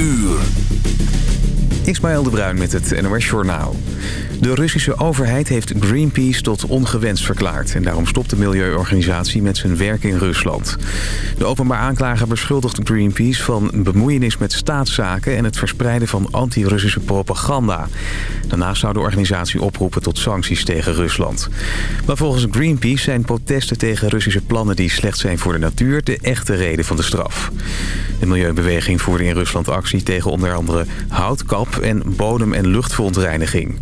uur. Ismaël de Bruin met het NOS Journaal. De Russische overheid heeft Greenpeace tot ongewenst verklaard... en daarom stopt de milieuorganisatie met zijn werk in Rusland. De openbaar aanklager beschuldigt Greenpeace van bemoeienis met staatszaken... en het verspreiden van anti-Russische propaganda. Daarnaast zou de organisatie oproepen tot sancties tegen Rusland. Maar volgens Greenpeace zijn protesten tegen Russische plannen... die slecht zijn voor de natuur de echte reden van de straf. De milieubeweging voerde in Rusland actie tegen onder andere houtkap en bodem- en luchtverontreiniging.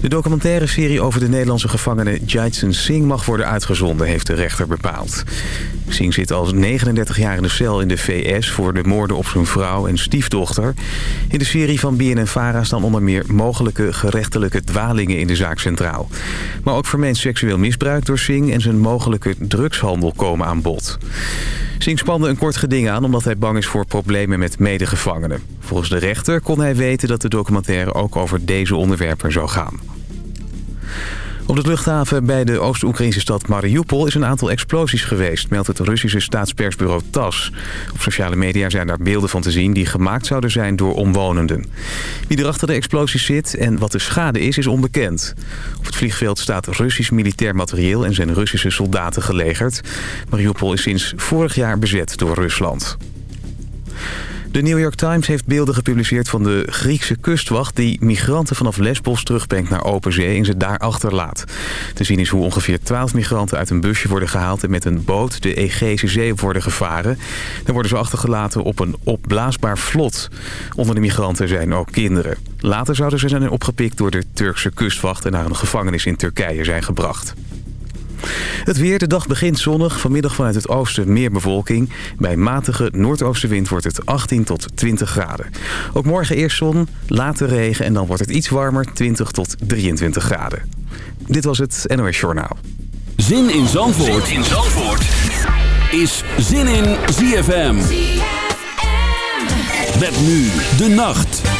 De documentaire serie over de Nederlandse gevangene Jaitsen Singh mag worden uitgezonden, heeft de rechter bepaald. Singh zit al 39 jaar in de cel in de VS voor de moorden op zijn vrouw en stiefdochter. In de serie van BNN-Vara staan onder meer mogelijke gerechtelijke dwalingen in de zaak centraal. Maar ook vermeend seksueel misbruik door Singh en zijn mogelijke drugshandel komen aan bod. Singh spande een kort geding aan omdat hij bang is voor problemen met medegevangenen. Volgens de rechter kon hij weten dat de documentaire ook over deze onderwerpen zou gaan. Op de luchthaven bij de Oost-Oekraïnse stad Mariupol is een aantal explosies geweest, meldt het Russische staatspersbureau TAS. Op sociale media zijn daar beelden van te zien die gemaakt zouden zijn door omwonenden. Wie er achter de explosies zit en wat de schade is, is onbekend. Op het vliegveld staat Russisch militair materieel en zijn Russische soldaten gelegerd. Mariupol is sinds vorig jaar bezet door Rusland. De New York Times heeft beelden gepubliceerd van de Griekse kustwacht... die migranten vanaf Lesbos terugbrengt naar open zee en ze daar achterlaat. Te zien is hoe ongeveer 12 migranten uit een busje worden gehaald... en met een boot de Egeïsche Zee worden gevaren. Dan worden ze achtergelaten op een opblaasbaar vlot. Onder de migranten zijn ook kinderen. Later zouden ze zijn opgepikt door de Turkse kustwacht... en naar een gevangenis in Turkije zijn gebracht. Het weer, de dag begint zonnig. Vanmiddag vanuit het oosten meer bewolking. Bij matige noordoostenwind wordt het 18 tot 20 graden. Ook morgen eerst zon, later regen en dan wordt het iets warmer, 20 tot 23 graden. Dit was het NOS Journaal. Zin in Zandvoort, zin in Zandvoort. is Zin in ZFM. ZFM. Met nu de nacht.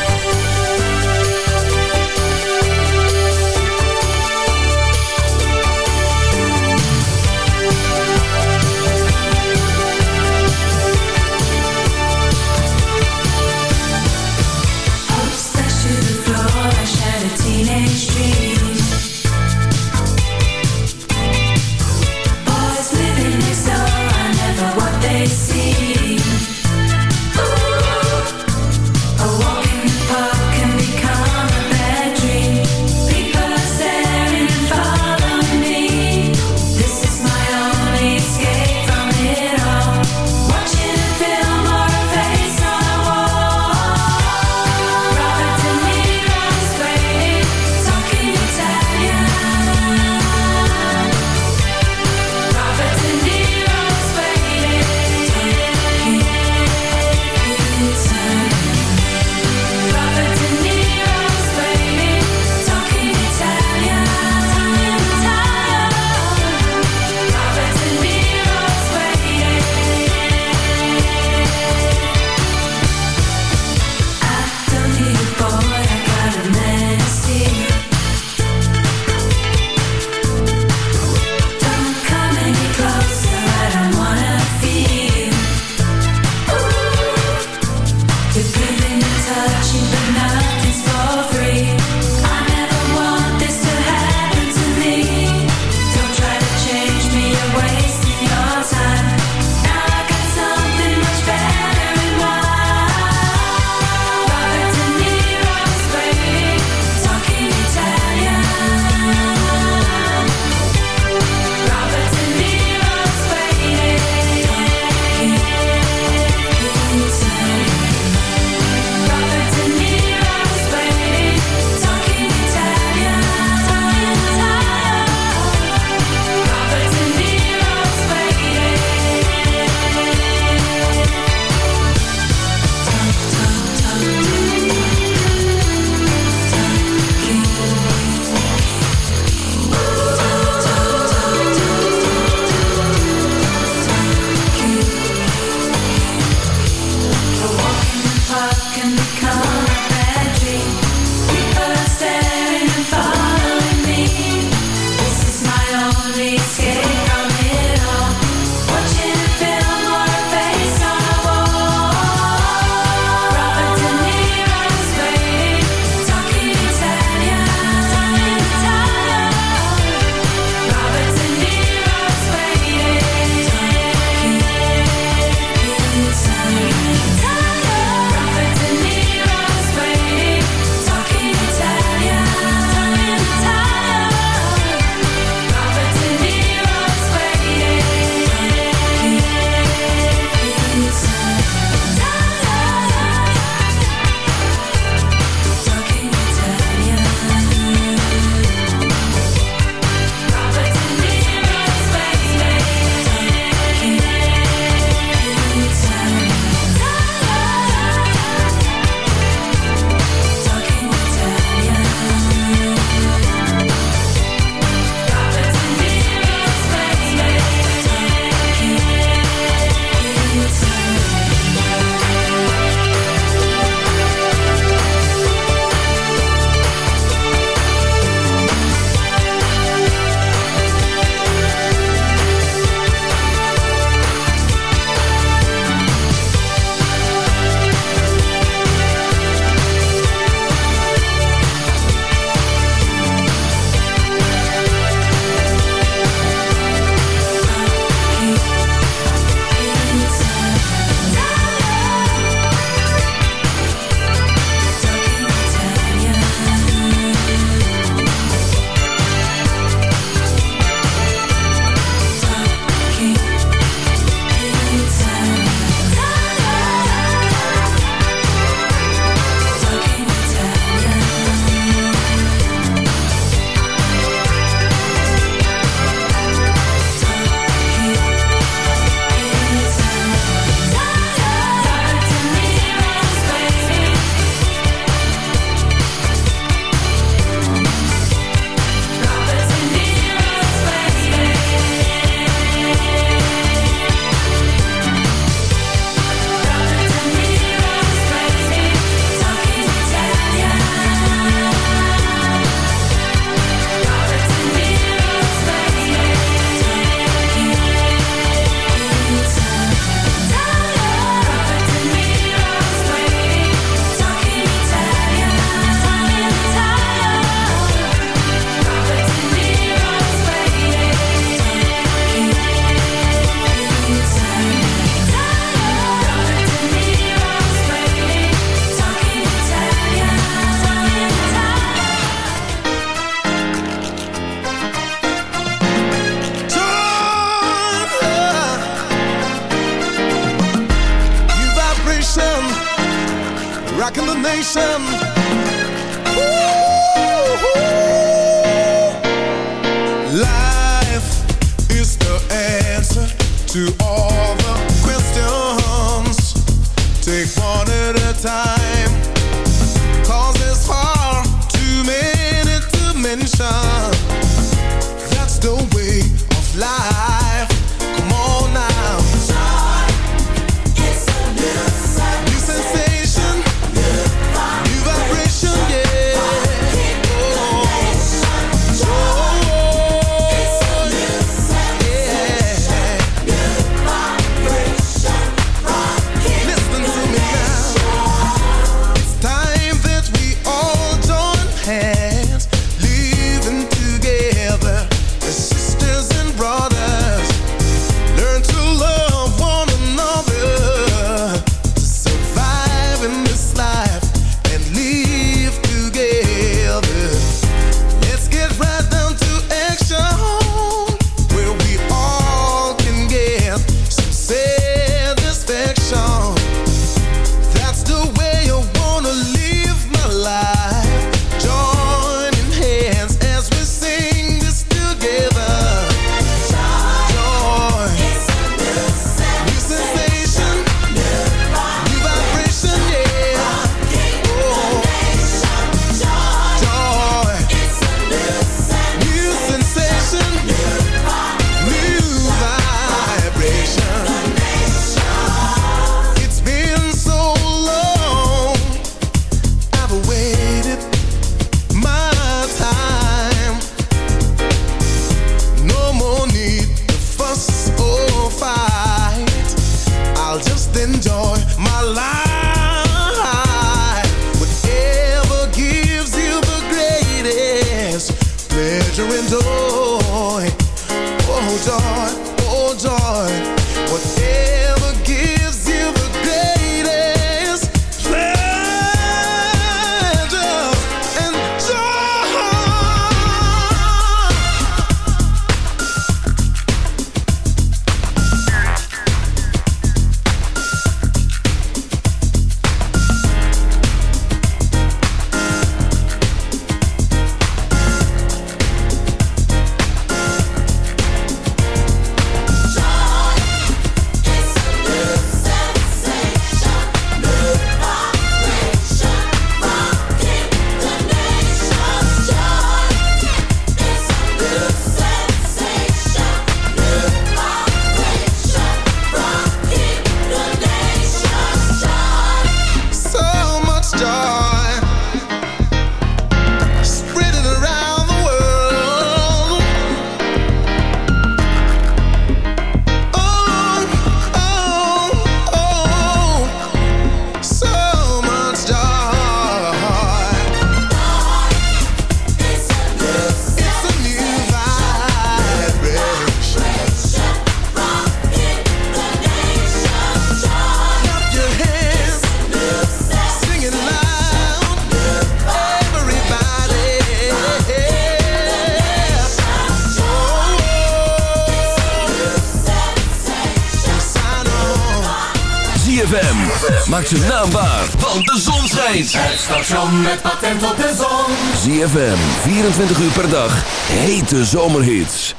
Maak ze naambaar, want de zon schijnt. Het station met patent op de zon. ZFM, 24 uur per dag. Hete zomerhits.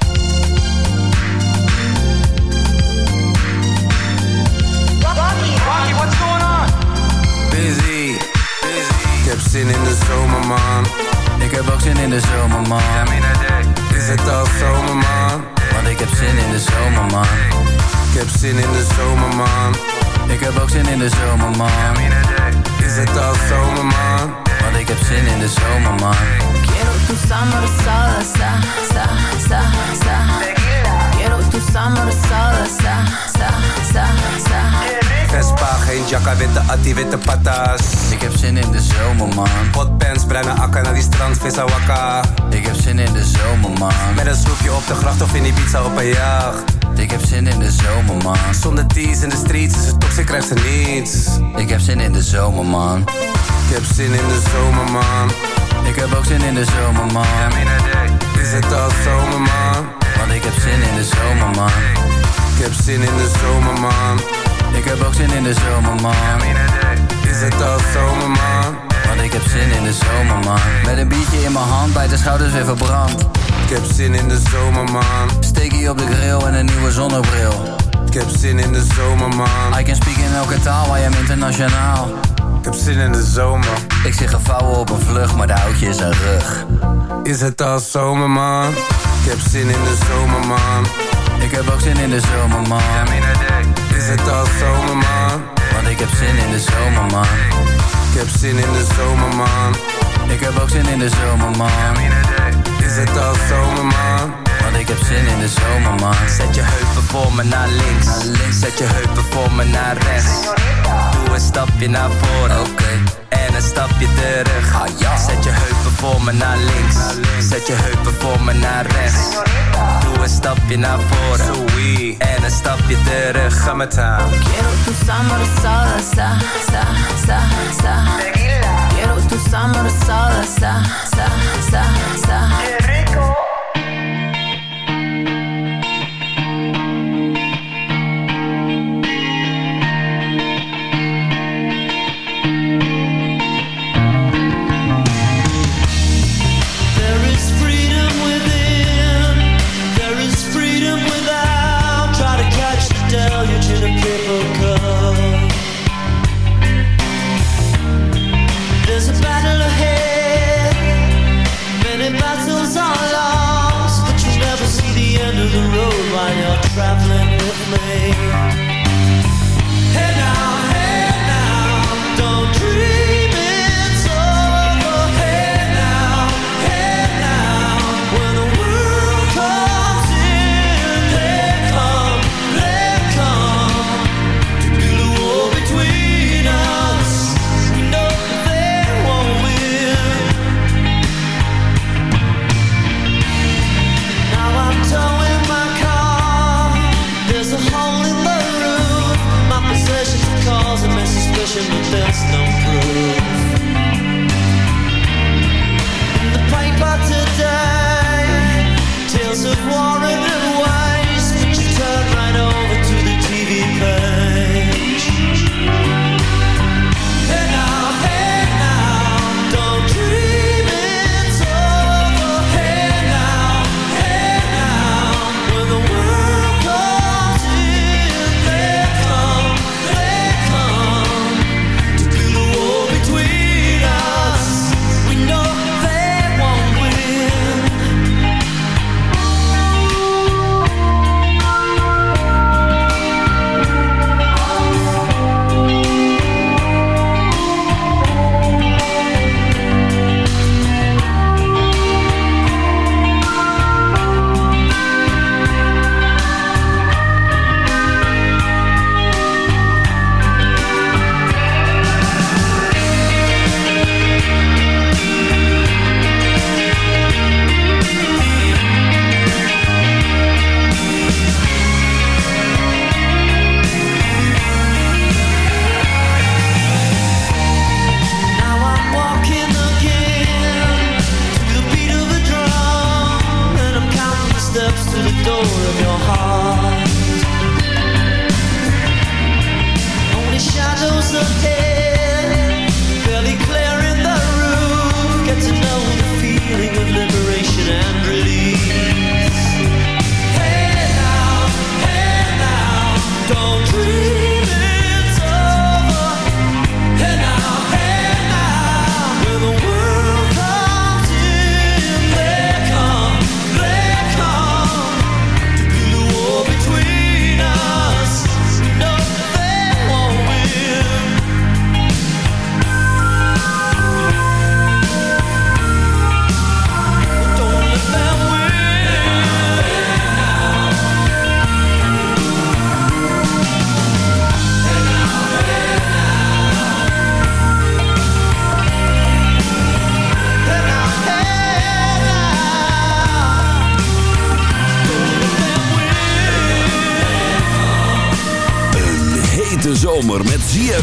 Rocky, Rocky, what's going on? Busy, busy. Ik heb zin in de zomer, man. Ik heb ook zin in de zomer, man. Is het al zomer, man? Want ik heb zin in de zomer, man. Ik heb zin in de zomer, man. Ik heb ook zin in de zomer, man. Is het al zomer, man? Want ik heb zin in de zomer, man. Quiero tu summer soda, sa, sa, sa, sa. Quiero tu summer soda, sa, sa, sa, sa. Vespa, geen jacka, witte attie, witte patas. Ik heb zin in de zomer, man. Potpens, bruine akka, naar die strand, vissa wakka. Ik heb zin in de zomer, man. Met een snoepje op de gracht of in die pizza op een jacht. Ik heb zin in de zomer, man. Zonder Teas in de streets is het top, ze krijgt ze niets. Ik heb zin in de zomer, man. Ik heb zin in de zomer, man. Ik heb ook zin in de zomer, man. Is het al zomer, man? Want ik heb zin in de zomer, man. Ik heb zin in de zomer, man. Ik heb ook zin in de zomer, man. Is het al zomer, man? Want ik heb zin in de zomer, man. Met een biertje in mijn hand, bij de schouders weer verbrand. Ik heb zin in de zomer, man zonnebril. Ik heb zin in de zomer, man. I can speak in elke taal, I am internationaal. Ik heb zin in de zomer. Ik zie gevouwen op een vlucht, maar de houtje is een rug. Is het al zomer, man? Ik heb zin in de zomer, man. Ik heb ook zin in de zomer, man. Is het al zomer, man? Want ik heb zin in de zomer, man. Ik heb zin in de zomer, man. Ik heb ook zin in de zomer, man. Is het al zomer, man? Ik heb zin in de zomer, man. Zet je heupen voor me naar links. Naar links. Zet je heupen voor me naar rechts. Doe een stapje naar voren. Oké. En een stapje terug. Ah, ja. Zet je heupen voor me naar links. Zet je heupen voor me naar rechts. Doe een stapje naar voren. En een stapje terug. Ga met haar. Quiero tu summer salsa, sa, sa, sa. Quiero tu summer salsa, sa, sa, sa. There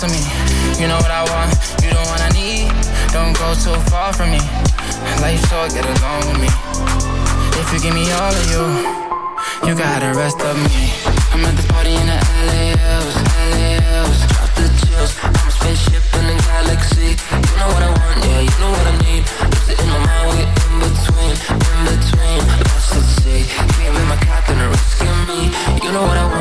To me. You know what I want, you know what I need. Don't go too far from me. Life short, get along with me. If you give me all of you, you got the rest of me. I'm at this party in the LA hills, LA. Drop the chills. I'm a spaceship in the galaxy. You know what I want, yeah, you know what I need. Lose it in my mind, we're in between, in between. Lost at sea. Can't be my captain risking me. You know what I want,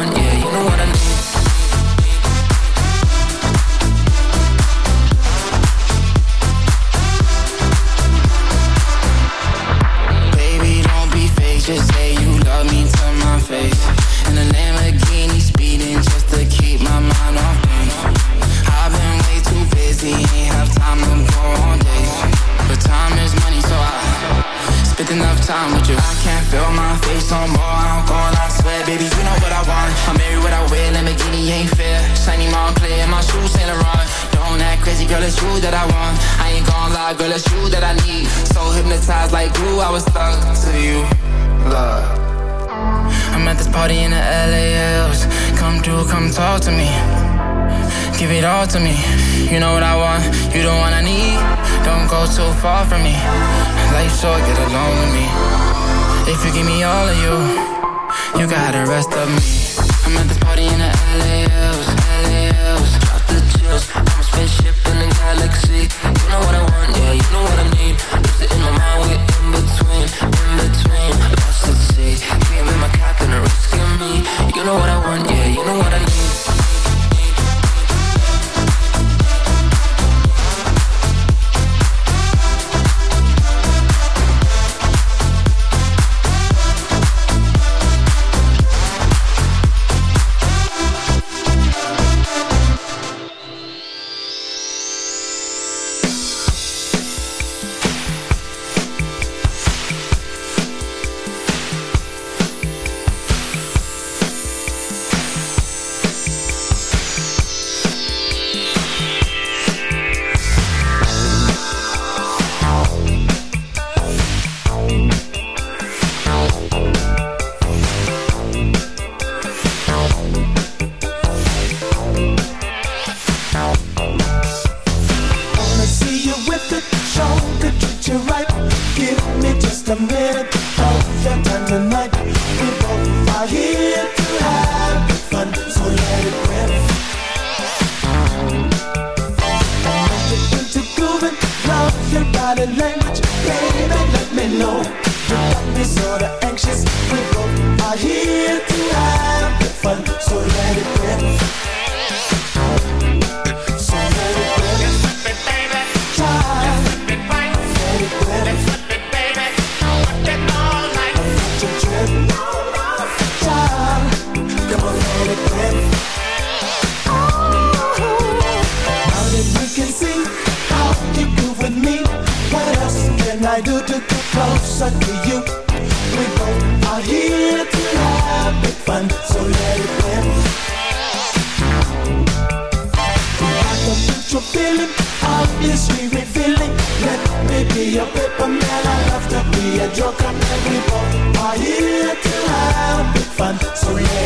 time with you. I can't feel my face no more. I'm going, I swear, baby, you know what I want. I'm married what I wear, Lamborghini ain't fair. Shiny Moncler, my shoes Saint Laurent. Don't act crazy, girl, it's you that I want. I ain't gonna lie, girl, it's you that I need. So hypnotized like glue, I was stuck to you. Love. I'm at this party in the LA hills. Come through, come talk to me. Give it all to me. You know what I want, you the one I need. Don't go too far from me. Life short, get along with me. If you give me all of you, you got the rest of me. I'm at this party in the LA hills, LA hills. Drop the chills. I'm a spaceship in the galaxy. You know what I want, yeah, you know what I need. Lose it in my mind, we're in between, in between. Lost at sea. Can't my or risking me. You know what I fun, so let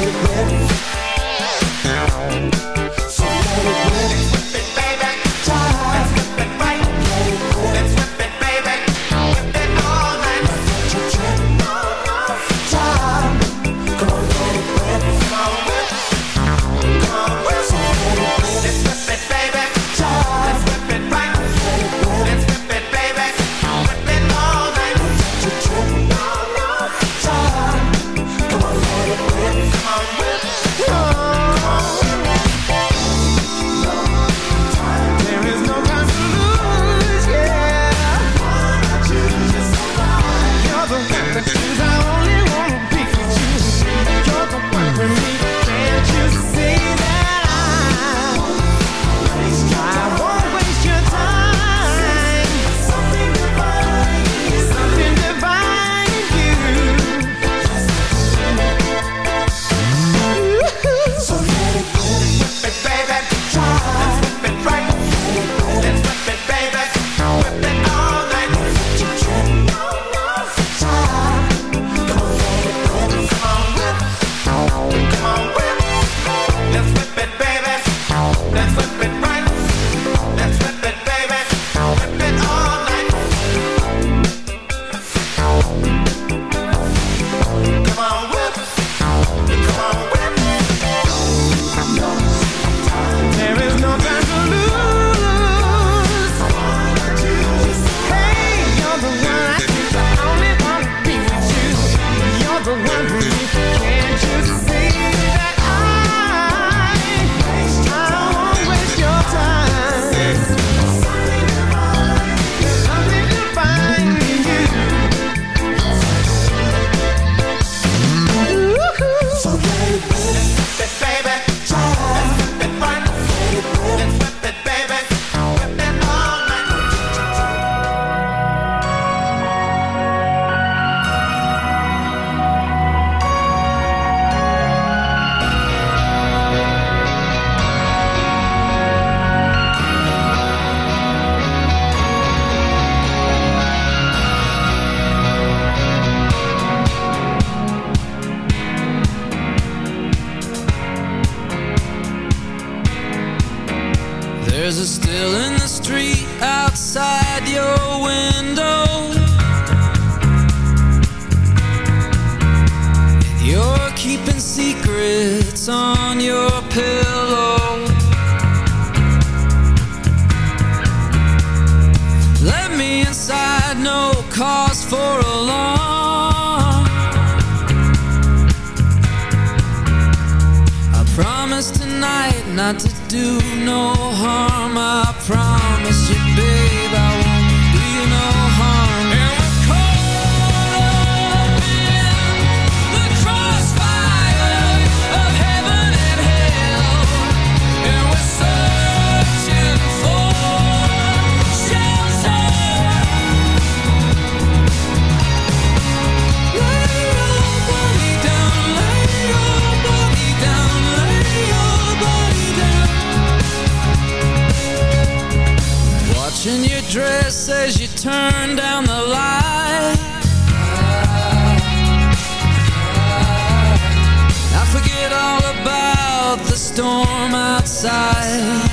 storm outside.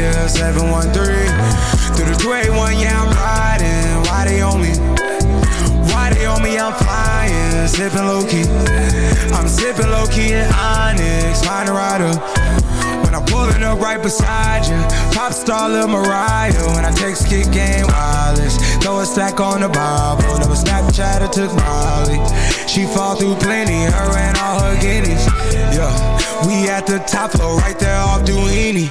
yeah. 713 through the 281, yeah, I'm riding. Why they on me? Why they on me? I'm flying, sipping low key. I'm sipping low key in Onyx, find a rider. When I'm pulling up right beside you, pop star Lil Mariah. When I text kick game wireless, throw a stack on the Bible. Never Snapchat or took Molly. She fall through plenty, her and all her guineas. Yeah, we at the top floor, right there off Duini.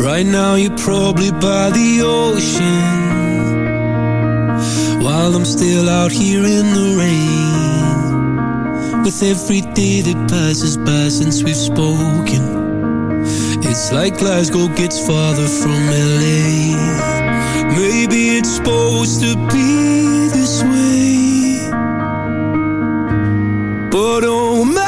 Right now you're probably by the ocean. While I'm still out here in the rain. With every day that passes by since we've spoken. It's like Glasgow gets farther from LA Maybe it's supposed to be this way. But oh my